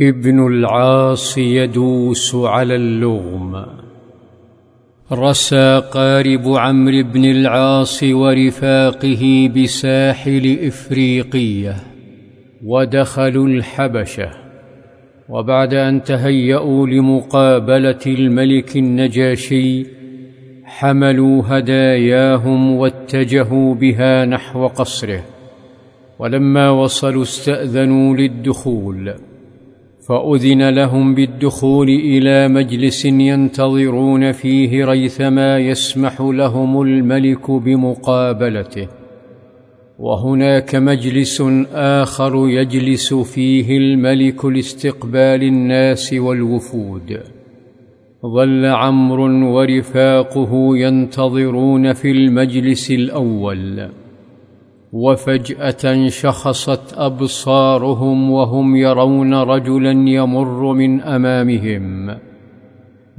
ابن العاص يدوس على اللغم. رسى قارب عمرو بن العاص ورفاقه بساحل إفريقية ودخلوا الحبشة. وبعد أن تهيأوا لمقابلة الملك النجاشي حملوا هداياهم واتجهوا بها نحو قصره. ولما وصلوا استأذنوا للدخول. فأذن لهم بالدخول إلى مجلس ينتظرون فيه ريثما يسمح لهم الملك بمقابلته. وهناك مجلس آخر يجلس فيه الملك لاستقبال الناس والوفود. ظل عمرو ورفاقه ينتظرون في المجلس الأول. وفجأة شخصت أبصارهم وهم يرون رجلا يمر من أمامهم.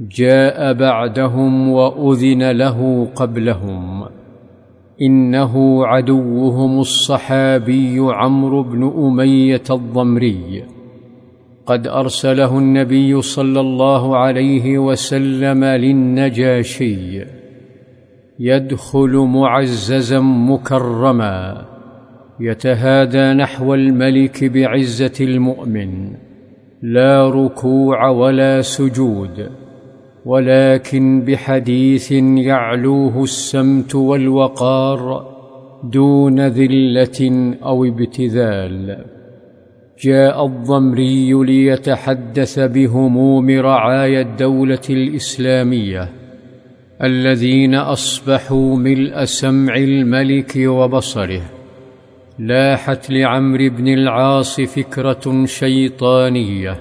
جاء بعدهم وأذن له قبلهم. إنه عدوهم الصحابي عمرو بن أمية الضمري. قد أرسله النبي صلى الله عليه وسلم للنجاشي. يدخل معززا مكرما يتهادى نحو الملك بعزة المؤمن. لا ركوع ولا سجود ولكن بحديث يعلوه السمت والوقار دون ذلة أو ابتذال. جاء الضمري ليتحدث بهموم رعايا الدولة الإسلامية. الذين أصبحوا ملء سمع الملك وبصره. لاحت لعمرو بن العاص فكرة شيطانية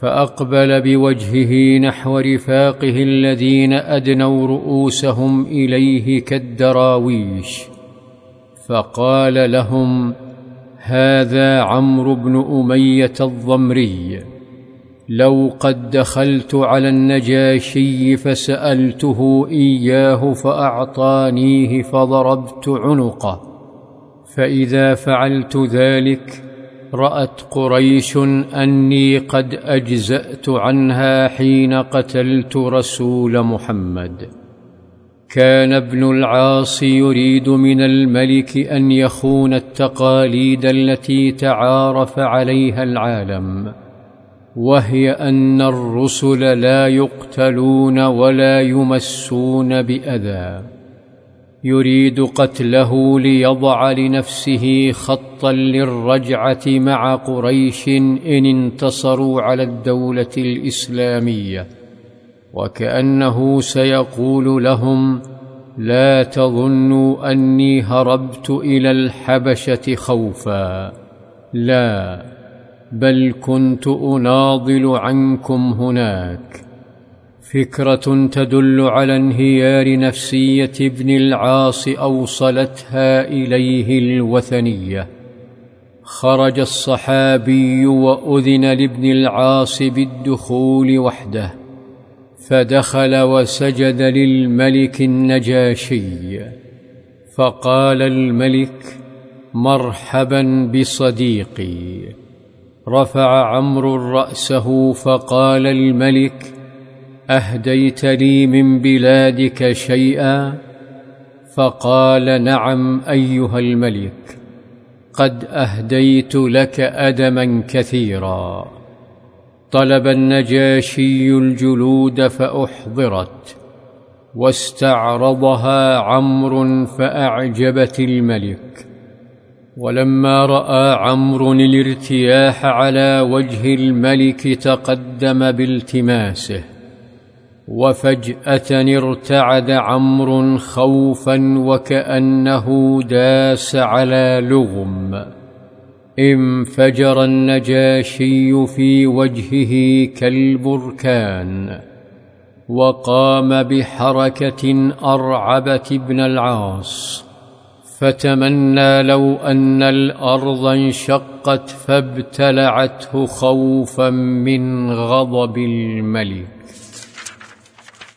فأقبل بوجهه نحو رفاقه الذين أدنوا رؤوسهم إليه كالدراويش. فقال لهم هذا عمرو بن أمية الضمري. لو قد دخلت على النجاشي فسألته إياه فأعطانيه فضربت عنقه. فإذا فعلت ذلك رأت قريش أني قد أجزأت عنها حين قتلت رسول محمد. كان ابن العاص يريد من الملك أن يخون التقاليد التي تعارف عليها العالم. وهي أن الرسل لا يقتلون ولا يمسون بأذى. يريد قتله ليضع لنفسه خطا للرجعة مع قريش إن انتصروا على الدولة الإسلامية. وكأنه سيقول لهم لا تظنوا أني هربت إلى الحبشة خوفا. لا. بل كنت أناضل عنكم هناك. فكرة تدل على انهيار نفسية ابن العاص أوصلتها إليه الوثنية. خرج الصحابي وأذن لابن العاص بالدخول وحده فدخل وسجد للملك النجاشي. فقال الملك مرحبا بصديقي. رفع عمرو رأسه فقال الملك اهديت لي من بلادك شيئا؟ فقال نعم أيها الملك قد أهديت لك ادما كثيرا. طلب النجاشي الجلود فأحضرت واستعرضها عمرو فأعجبت الملك. ولما رأى عمرو الارتياح على وجه الملك تقدم بالتماسه وفجأة ارتعد عمرو خوفا وكأنه داس على لغم. انفجر النجاشي في وجهه كالبركان وقام بحركة ارعبت ابن العاص. فتمنى لو أن الأرض انشقت فابتلعته خوفا من غضب الملك.